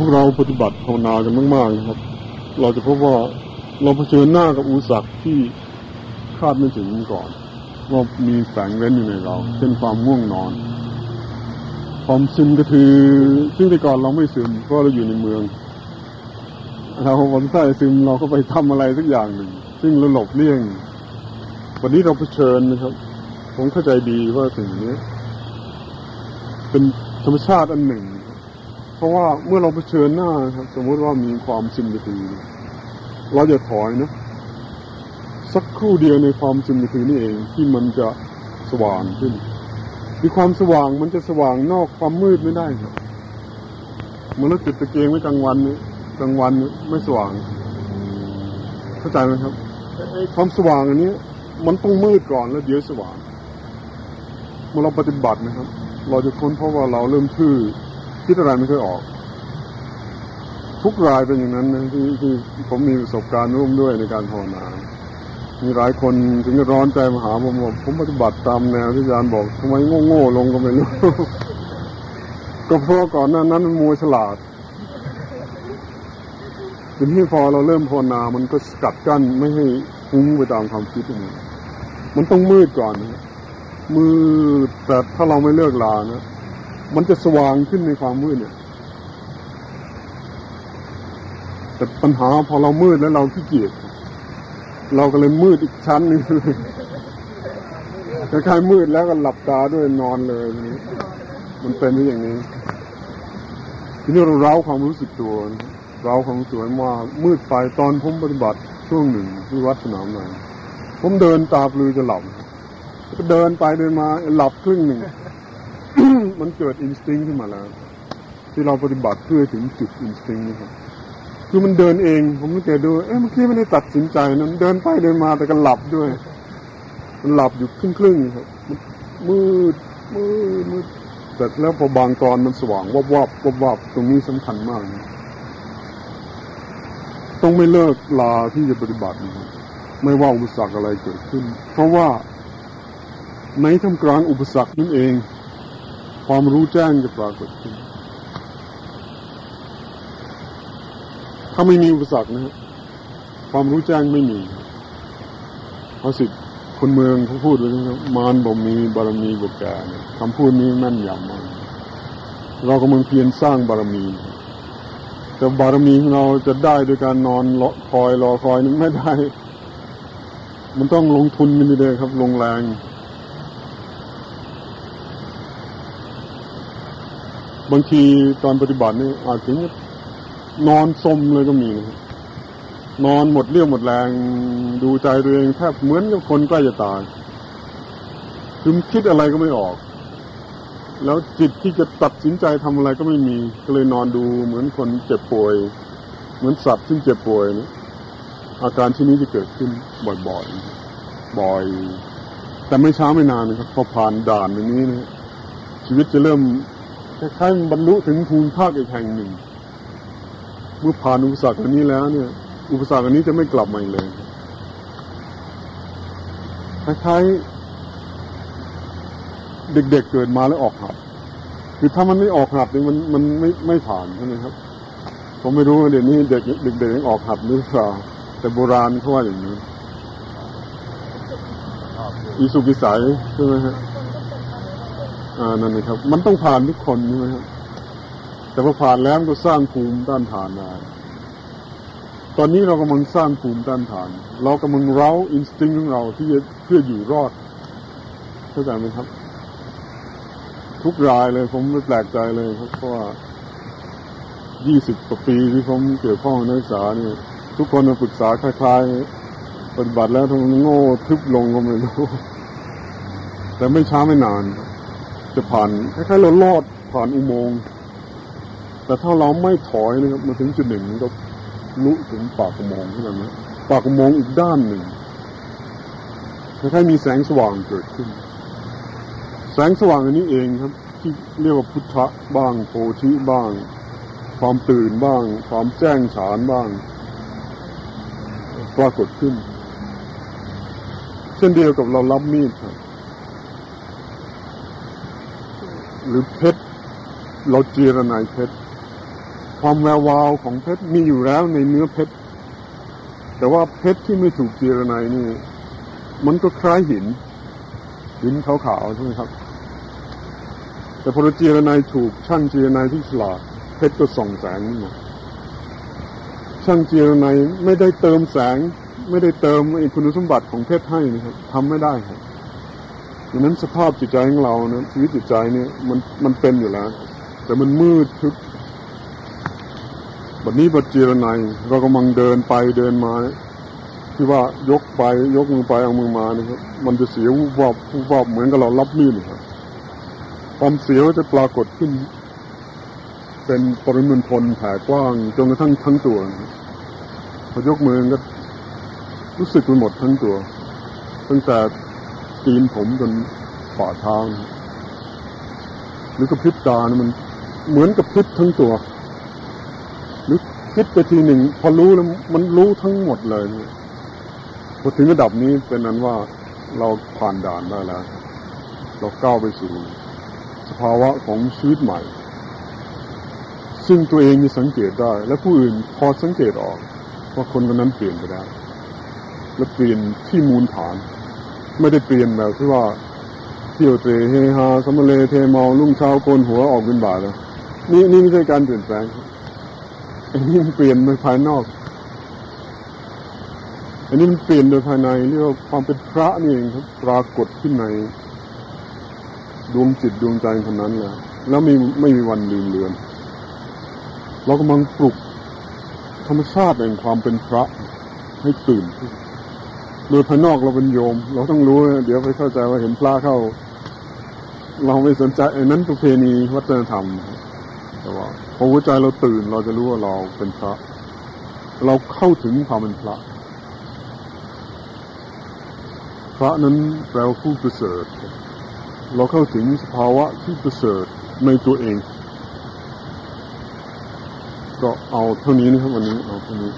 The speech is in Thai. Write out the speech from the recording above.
พวกเราปฏิบัติภาวนากันมากๆนะครับ เราจะพบว่าเราเผชิญหน้ากับอุปสรรคที่คาดไม่ถึงก่อนว่ามีแฝงเร้นอยู่ในเราเช่นความง่วงนอน ความซึมก็คือซึ่งแต่ก่อนเราไม่ซึมเพราะเราอยู่ในเมืองเราวันใต้ซึมเราก็ไปทำอะไรสักอย่างหนึ่ง ซึ่งเราหลบเลี่ยง วันนี้เราเผชิญนะครับ ผมเข้าใจดีว่าสิ่งนี้ เป็นธรรมชาติอันหนึ่ง เพราะว่าเมื่อเราเผชิญหน้าครับ สมมติว่ามีความซึมกทีเราจะถอยนะสักครู่เดียวในความซึมกทีนี่เองที่มันจะสว่างขึ้นมีความสว่างมันจะสว่างนอกความมืดไม่ได้ครับเมื่อเราจุดตะเกียงไว้กลางวันนี้กลางวันไม่สว่าง เข้าใจไหมครับไอ้ความสว่างอันนี้มันต้องมืดก่อนแล้วเดี๋ยวสว่างเมื่อเราปฏิบัตินะครับ เราจะค้นเพราะว่าเราเริ่มทื่อ คิดอะไรไม่ค่อยออก ทุกรายเป็นอย่างนั้นนะที่ที่ผมมีประสบการณ์ร่วมด้วยในการภาวนา มีหลายคนถึงจะร้อนใจมาหาผมบอกผมปฏิบัติตามแนวที่อาจารย์บอกทำไมโง่ๆลงก็ไม่รู้ก็เพราะก่อนหน้านั้นมันมัวฉลาดทีนี้พอเราเริ่มภาวนา มันก็สกัดกั้นไม่ให้ฟุ้งไปตามความคิดมันมันต้องมืดก่อนนะมืดแต่ถ้าเราไม่เลิกลานะ มันจะสว่างขึ้นในความมืดเนี่ยแต่ปัญหาพอเรามืดแล้วเราขี้เกียจเราก็เลยมืดอีกชั้นหนึงคล้ายๆมืดแล้วก็หลับตาด้วยนอนเลย มันเป็นอย่างนี้ทีนี้เราเร้าความรู้สึกตัวเราความรู้สึกว่ามืดไปตอนผมปฏิบัติช่วงหนึ่งที่วัดสนามหนผมเดินตาปลือจะหลับก็เดินไปเดินมาหลับครึ่งหนึ่ง มันเกิด instinct ขึ้นมาแล้ว ที่เราปฏิบัติเพื่อถึงจุด instinct นี่ครับคือมันเดินเอง ผมสังเกตดูเอ๊ะเมื่อกี้ไม่ได้ตัดสินใจนั้นเดินไปเดินมาแต่ก็หลับด้วย มันหลับอยู่ครึ่งครึ่งๆครับมืดมืดมืดแต่แล้วพอบางตอนมันสว่างวับวับวับวับตรงนี้สำคัญมากนะต้องไม่เลิกลาที่จะปฏิบัตินะครับไม่ว่าอุปสรรคอะไรเกิดขึ้น เพราะว่าในท่ามกลางอุปสรรคนั่นเอง ความรู้แจ้งจะปรากฏขึ้นถ้าไม่มีอุปสรรคนะฮะความรู้แจ้งไม่มีเพราะสิคนเมืองเขาพูดไว้นะครับมารบ่มีบารมีบุกแกเนี่ยคำพูดนี้แม่นยำมากเรากำลังเพียรสร้างบารมี แต่บารมีของเราจะได้โดยการนอนรอคอยรอคอยนี่ไม่ได้ มันต้องลงทุนกันดีเลยครับ ลงแรง บางทีตอนปฏิบัตินี่อาจถึงนอนสมเลยก็มีนะนอนหมดเรี่ยวหมดแรง ดูใจตัวเองแทบเหมือนกับคนใกล้จะตายคือคิดอะไรก็ไม่ออก แล้วจิตที่จะตัดสินใจทำอะไรก็ไม่มี ก็เลยนอนดูเหมือนคนเจ็บป่วย เหมือนสัตว์ซึ่เจ็บป่วยนะอาการที่นี้จะเกิดขึ้นบ่อยๆบ่อย แต่ไม่ช้าไม่นานนะครับพอผ่านด่านอย่างนี้นะชีวิตจะเริ่ม คล้ายๆบรรลุถึงภูมิภาคอีกแห่งหนึ่ง เมื่อผ่านอุปสรรคอันนี้แล้วเนี่ย อุปสรรคอันนี้จะไม่กลับมาอีกเลยคล้ายๆเด็กๆเเกิดมาแล้วออกหัดคือถ้ามันไม่ออกหัดเนี่ยมันมันไม่ไม่ผ่านใช่ไหมครับ ผมไม่รู้ว่าเดี๋ยวนี้เด็กเด็กๆยังออกหัดหรือเปล่าแต่โบราณเขาว่าอย่างนี้อีสุกิสัยใช่ไหมฮะ อ่านั่นนะครับ มันต้องผ่านทุกคนใช่ไหมครับแต่พอผ่านแล้วก็สร้างภูมิต้านทานได้ตอนนี้เรากำลังสร้างภูมิต้านทาน เรากำลังเร้าอินสติ้งของเราที่จะเพื่ออยู่รอดเข้าใจไหมครับ ทุกรายเลยผมไม่แปลกใจเลยครับเพราะว่ายี่สิบกว่าปีที่ผมเกี่ยวข้องนักศึกษาเนี่ย ทุกคนมาปรึกษาคล้ายๆปฏิบัติแล้วทั้งโง่ทึบลงก็ไม่รู้แต่ไม่ช้าไม่นาน จะผ่านคล้ายๆเราลอดผ่านอุโมงค์แต่ถ้าเราไม่ถอยนะครับมาถึงจุดหนึ่งก็ลุถึงปากอุโมงค์ขึ้นมานะปากอุโมงค์อีกด้านหนึ่งคล้ายๆมีแสงสว่างเกิดขึ้น แสงสว่างอันนี้เองครับ ที่เรียกว่าพุทธะบ้างโพธิบ้าง ความตื่นบ้าง ความแจ้งฉานบ้าง ปรากฏขึ้น เช่นเดียวกับเรารับมีดครับ หรือเพชรเราเจรนายเพชรความแวววาวของเพชรมีอยู่แล้วในเนื้อเพชรแต่ว่าเพชรที่ไม่ถูกเจรไนนี่ มันก็คล้ายหิน หินขาวๆใช่ไหมครับ แต่พอเราเจรไนถูกช่างเจรไนที่ฉลาดเพชรก็ส่องแสงนี่หมดช่างเจรไนไม่ได้เติมแสง ไม่ได้เติมไอ้คุณสมบัติของเพชรให้นะครับทำไม่ได้ครับ ดังนั้นสภาพจิตใจของเรานะชีวิตจิตใจเนี่ยมันมันเป็นอยู่แล้ว แต่มันมืดทึบบัดนี้บัดเจรไนเรากำลังเดินไปเดินมาที่ว่ายกไปยกมือไปเอามือมานี่ครับ มันจะเสียววูบวับวูบวับเหมือนกับเรารับมีดครับความเสียวจะปรากฏขึ้น เป็นปริมณฑลแผ่กว้างจนกระทั่งทั้งตัวพอยกมือก็รู้สึกไปหมดทั้งตัว ตั้งแต่ ตีนผมจนฝ่าทานะหรือกระพริบตานะมันเหมือนกับพริบทั้งตัว หรือคิดไปทีหนึ่ง พอรู้แล้วมันรู้ทั้งหมดเลยพอถึงระดับนี้เป็นนั้นว่าเราผ่านด่านได้แล้ว เราก้าวไปสู่สภาวะของชีวิตใหม่ ซึ่งตัวเองมีสังเกตได้ และผู้อื่นพอสังเกตออก ว่าคนคนนั้นเปลี่ยนไปได้วและเปลี่ยนที่มูลฐาน ไม่ได้เปลี่ยนแบบที่ว่าเที่ยวเตะเฮฮาสมเลเทเมาลุ่งเช้าโกนหัวออกเป็นบาทแล้วนี่นี่ไม่ใช่การเปลี่ยนแปลงอันนี้มันเปลี่ยนไปภายนอก อันนี้มันเปลี่ยนโดยภายในเรียกว่าความเป็นพระนี่เองครับปรากฏขึ้นในดวงจิตดวงใจคนนั้นแหล้วแล้วไม่ไม่มีวันลืมเลือน เรากำลังปลุกธรรมชาติแห่งความเป็นพระให้ตื่นขึ้น โดยภายนอกเราเป็นโยม เราต้องรู้ เดี๋ยวไปเข้าใจว่าเห็นพระเข้า เราไม่สนใจนั้นประเพณีวัฒนธรรม แต่ว่าพอหัวใจเราตื่นเราจะรู้ว่าเราเป็นพระ เราเข้าถึงความเป็นพระ พระนั้นแปลว่าผู้ประเสริฐ เราเข้าถึงสภาวะที่ประเสริฐในตัวเอง ก็เอาเท่านี้นะครับวันนี้เอาเท่านี้